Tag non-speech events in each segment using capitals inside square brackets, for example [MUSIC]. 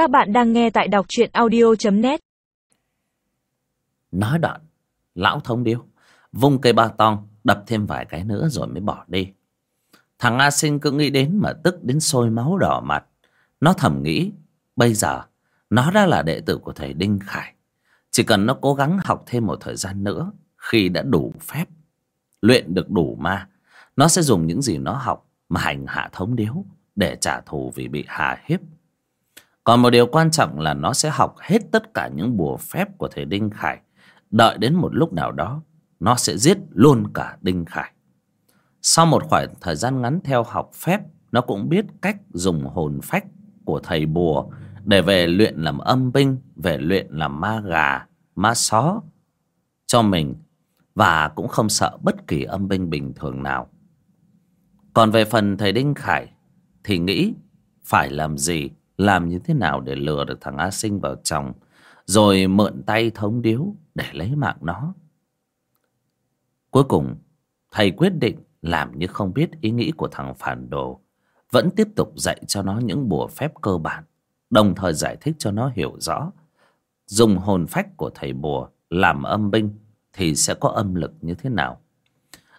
Các bạn đang nghe tại đọc truyện audio.net Nói đoạn Lão thông điếu Vung cây ba tong, Đập thêm vài cái nữa rồi mới bỏ đi. Thằng A Sinh cứ nghĩ đến mà tức đến sôi máu đỏ mặt. Nó thầm nghĩ, Bây giờ, Nó đã là đệ tử của thầy Đinh Khải. Chỉ cần nó cố gắng học thêm một thời gian nữa, Khi đã đủ phép, Luyện được đủ ma, Nó sẽ dùng những gì nó học Mà hành hạ thống điếu Để trả thù vì bị hà hiếp còn một điều quan trọng là nó sẽ học hết tất cả những bùa phép của thầy Đinh Khải. Đợi đến một lúc nào đó, nó sẽ giết luôn cả Đinh Khải. Sau một khoảng thời gian ngắn theo học phép, nó cũng biết cách dùng hồn phách của thầy bùa để về luyện làm âm binh, về luyện làm ma gà, ma só cho mình và cũng không sợ bất kỳ âm binh bình thường nào. Còn về phần thầy Đinh Khải thì nghĩ phải làm gì làm như thế nào để lừa được thằng A Sinh vào chồng rồi mượn tay thống điếu để lấy mạng nó. Cuối cùng, thầy quyết định làm như không biết ý nghĩ của thằng phản đồ, vẫn tiếp tục dạy cho nó những bùa phép cơ bản, đồng thời giải thích cho nó hiểu rõ. Dùng hồn phách của thầy bùa làm âm binh thì sẽ có âm lực như thế nào.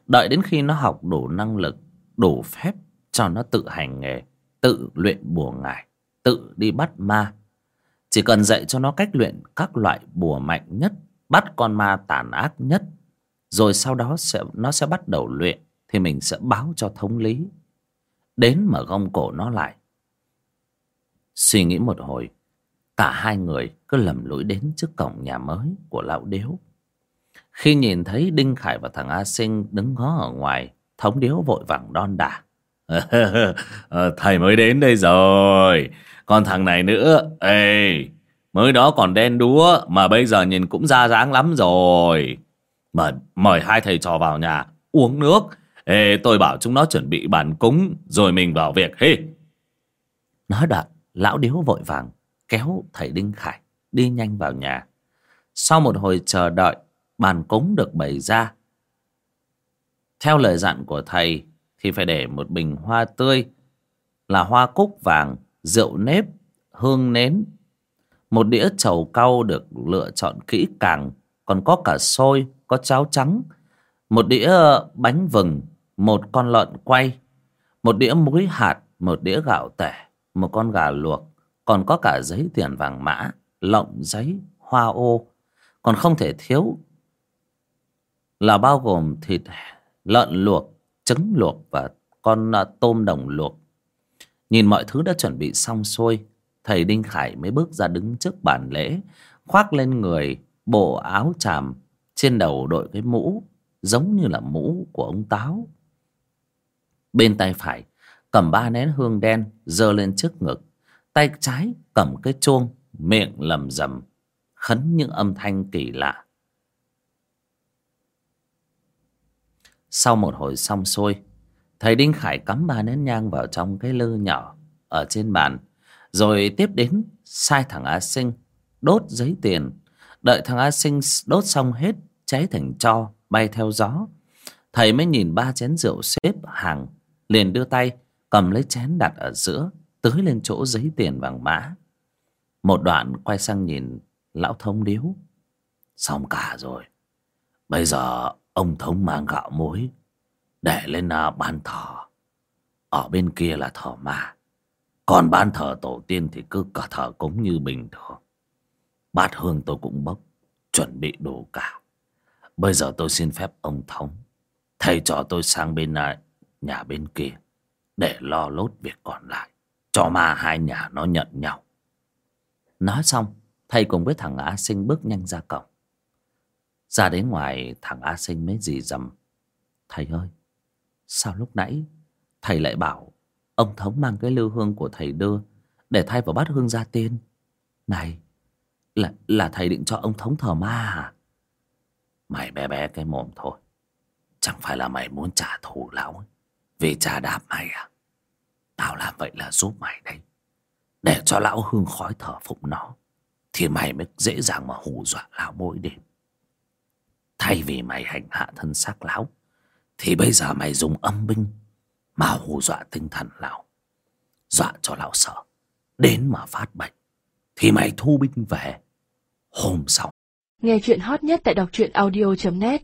Đợi đến khi nó học đủ năng lực, đủ phép cho nó tự hành nghề, tự luyện bùa ngải tự đi bắt ma. Chỉ cần dạy cho nó cách luyện các loại bùa mạnh nhất, bắt con ma tàn ác nhất, rồi sau đó sẽ, nó sẽ bắt đầu luyện, thì mình sẽ báo cho thống lý. Đến mà gông cổ nó lại. Suy nghĩ một hồi, cả hai người cứ lầm lũi đến trước cổng nhà mới của lão điếu. Khi nhìn thấy đinh khải và thằng a sinh đứng ngó ở ngoài, thống điếu vội vàng đon đả. [LAUGHS] Ờ, thầy mới đến đây rồi. Còn thằng này nữa. Ê, mới đó còn đen đúa, mà bây giờ nhìn cũng ra dáng lắm rồi. Mời mời hai thầy trò vào nhà, uống nước. Ê, tôi bảo chúng nó chuẩn bị bàn cúng, rồi mình vào việc hey. nói đoạn lão điếu vội vàng, kéo thầy đinh khải đi nhanh vào nhà. Sau một hồi chờ đợi, bàn cúng được bày ra. Theo lời dặn của thầy thì phải để một bình hoa tươi là hoa cúc vàng rượu nếp, hương nến. Một đĩa trầu cau được lựa chọn kỹ càng, còn có cả xôi, có cháo trắng, một đĩa ờ, bánh vừng, một con lợn quay, một đĩa muối hạt, một đĩa gạo tẻ, một con gà luộc, còn có cả giấy tiền vàng mã, lọng giấy, hoa ô, còn không thể thiếu là bao gồm thịt lợn luộc, trứng luộc và con à, tôm đồng luộc. Nhìn mọi thứ đã chuẩn bị xong xuôi, Thầy Đinh Khải mới bước ra đứng trước bàn lễ, Khoác lên người bộ áo tràm, Trên đầu đội cái mũ Giống như là mũ của ông Táo. Bên tay phải, Cầm ba nén hương đen giơ lên trước ngực, Tay trái cầm cái chuông Miệng lầm rầm, Khấn những âm thanh kỳ lạ. Sau một hồi xong xuôi, Thầy Đinh Khải cắm ba nén nhang vào trong cái lư nhỏ ở trên bàn. Rồi tiếp đến sai thằng A Sinh đốt giấy tiền. Đợi thằng A Sinh đốt xong hết, cháy thành tro, bay theo gió. Thầy mới nhìn ba chén rượu xếp hàng, liền đưa tay cầm lấy chén đặt ở giữa, tưới lên chỗ giấy tiền vàng mã. Một đoạn quay sang nhìn lão thông điếu. Xong cả rồi. Bây giờ ông thống mang gạo muối, để lên à ban thờ ở bên kia là thờ ma. Còn ban thờ tổ tiên thì cứ cả thờ cúng như bình thường. Bát hương tôi cũng bốc, chuẩn bị đủ cả. Bây giờ tôi xin phép ông thống. Thầy cho tôi sang bên này nhà bên kia, để lo lốt việc còn lại, cho ma hai nhà nó nhận nhau. Nói xong, thầy cùng với thằng á sinh bước nhanh ra cổng ra đến ngoài thằng a sinh mới dì dầm thầy ơi Sao lúc nãy thầy lại bảo ông Thống mang cái lưu hương của thầy đưa để thay vào bát hương gia tiên? Này, là là thầy định cho ông Thống thờ ma à? Mày bé bé cái mồm thôi. Chẳng phải là mày muốn trả thù lão vì trả đáp mày à? Tao làm vậy là giúp mày đấy Để cho lão hương khói thở phụng nó. Thì mày mới dễ dàng mà hù dọa lão mỗi đêm. Thay vì mày hành hạ thân xác lão, thì bây giờ mày dùng âm binh Mà hù dọa tinh thần lão, Dọa cho lão sợ. Đến mà phát bệnh, thì mày thu binh về. Hôm sau. Nghe chuyện hot nhất tại đọc truyện audio.net